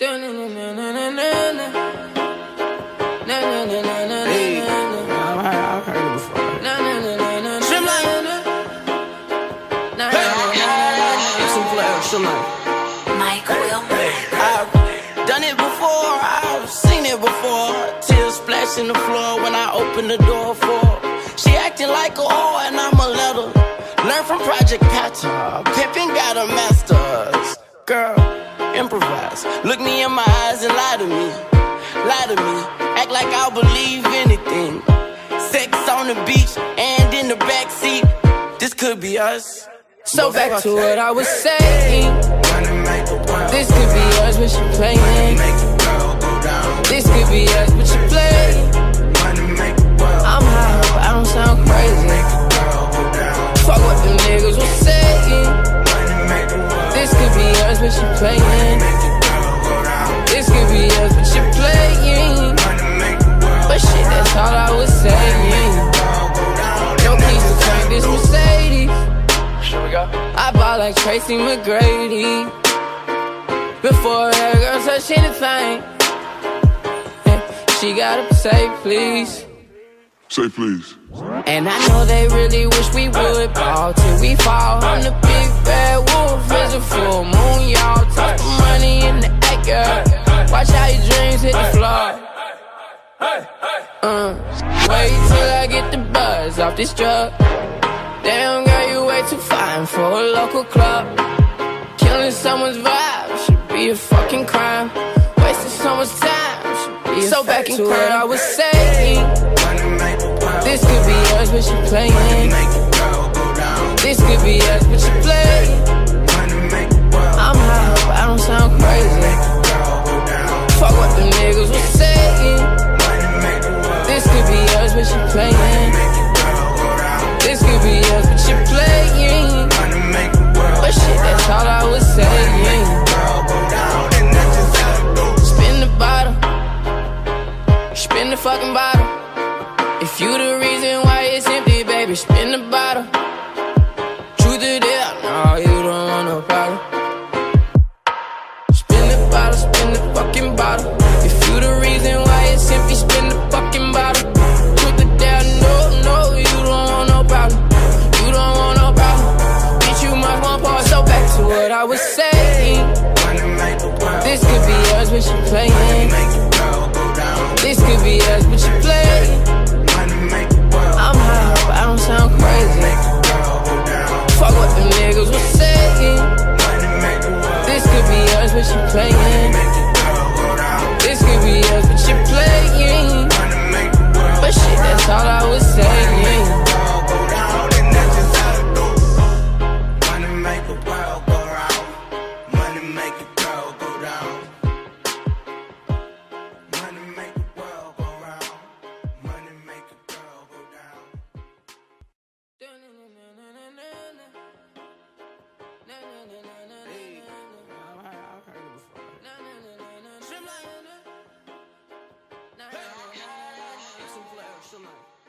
Hey, I've heard, it before. Streamline. Mike Wilmer. I've done it before, I've seen it before. Tears splash in the floor when I open the door for. She acting like a whore and I'm a letter. Learn from Project Pattern. Pimpin' got a master's. Girl, improvise. Look me in my eyes and lie to me. Lie to me. Act like I'll believe anything. Sex on the beach and in the backseat. This could be us. So back to what I was saying. This could be us, but you playing. This could be us, but you playing. I'm high, but I don't sound crazy. Fuck what them niggas was saying. This could be us, but you playing. Like Tracy McGrady. Before that girl touch anything, she gotta say please. Say please. And I know they really wish we would ball till we fall. I'm the big bad wolf, it's a full moon, y'all. Talk the money in the air, girl. Watch how your dreams hit the floor. Uh, wait till I get the buzz off this drug. Damn, girl, you way fine for a local club. Killing someone's vibe should be a fucking crime. Wasting someone's time should be So back to what I was saying. This could be us, but you playing. This could be us, but you playing. I'm high, but I don't sound crazy. Fuck what them niggas was saying. This could be us, but you playing. Spin the fucking bottle. If you the reason why it's empty, baby, spin the bottle. Truth or dare, no, you don't want no problem. Spin the bottle, spin the fucking bottle. If you the reason why it's empty, spin the fucking bottle. Truth or dare, no, no, you don't want no problem. You don't want no problem. Bitch, you must want part. So back to what I was saying. This could be us, but you playing. This could be us, but you play. I'm high, but I don't sound crazy. Fuck what the niggas was saying. This could be us, but you playing. This could be us, but you playing. But shit, that's all I personal.